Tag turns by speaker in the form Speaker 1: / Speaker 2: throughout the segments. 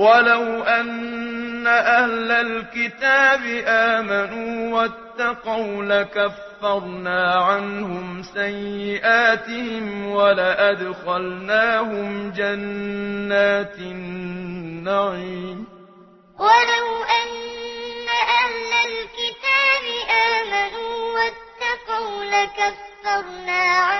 Speaker 1: ولو أن أهل الكتاب آمنوا واتقوا لكفرنا عنهم سيئاتهم ولأدخلناهم جنات النعيم
Speaker 2: ولو أن أهل الكتاب آمنوا واتقوا لكفرنا عنهم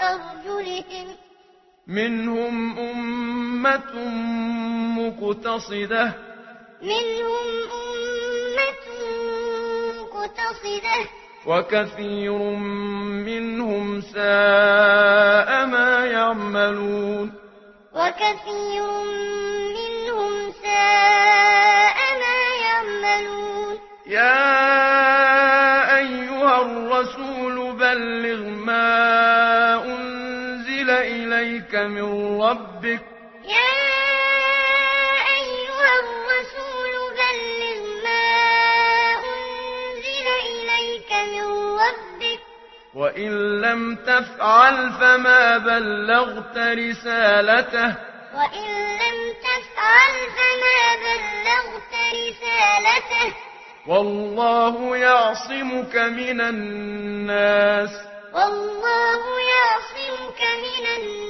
Speaker 2: أرجلهم
Speaker 1: منهم أمة مقتصدة.
Speaker 2: منهم أمة مقتصدة.
Speaker 1: وكثير منهم ساء ما يعملون.
Speaker 2: وكثير منهم ساء ما يعملون.
Speaker 1: يا من ربك.
Speaker 2: يا أيها الرسول بلغ ما أنزل إليك من ربك.
Speaker 1: وإن لم تفعل فما بلغت رسالته.
Speaker 2: وإن لم تفعل فما بلغت رسالته.
Speaker 1: والله يعصمك من الناس.
Speaker 2: والله يعصمك من الناس.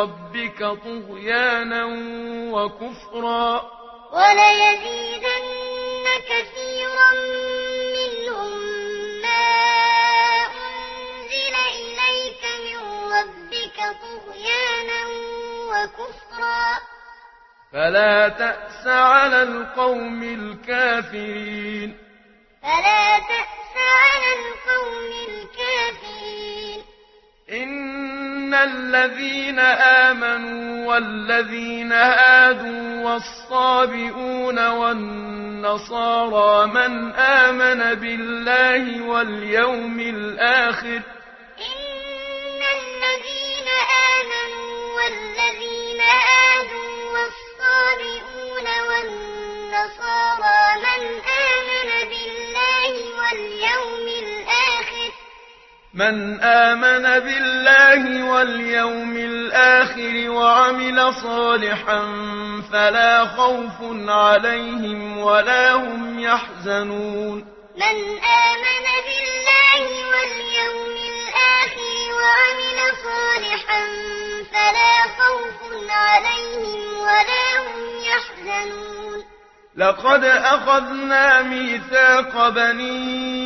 Speaker 1: ربك طغيانا وكفرا.
Speaker 2: وليزيدن كثيرا منهم ما أنزل إليك من ربك طغيانا وكفرا.
Speaker 1: فلا تأس على القوم الكافرين.
Speaker 2: فلا تأس على القوم الكافرين
Speaker 1: الذين آمنوا والذين هادوا والصابئون والنصارى من آمن بالله واليوم الآخر
Speaker 2: من آمن بالله واليوم الآخر
Speaker 1: وعمل صالحا فلا خوف عليهم ولا هم يحزنون.
Speaker 2: من آمن بالله واليوم الآخر وعمل صالحا فلا خوف عليهم ولا هم يحزنون.
Speaker 1: لقد أخذنا ميثاق بنين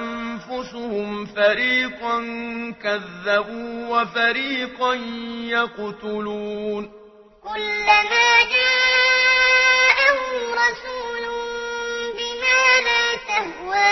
Speaker 1: فَرِيقًا كَذَّبُوا وَفَرِيقًا يَقْتُلُونَ
Speaker 2: كُلَّمَا جَاءَهُمْ رَسُولٌ بِمَا لَا تَهْوَى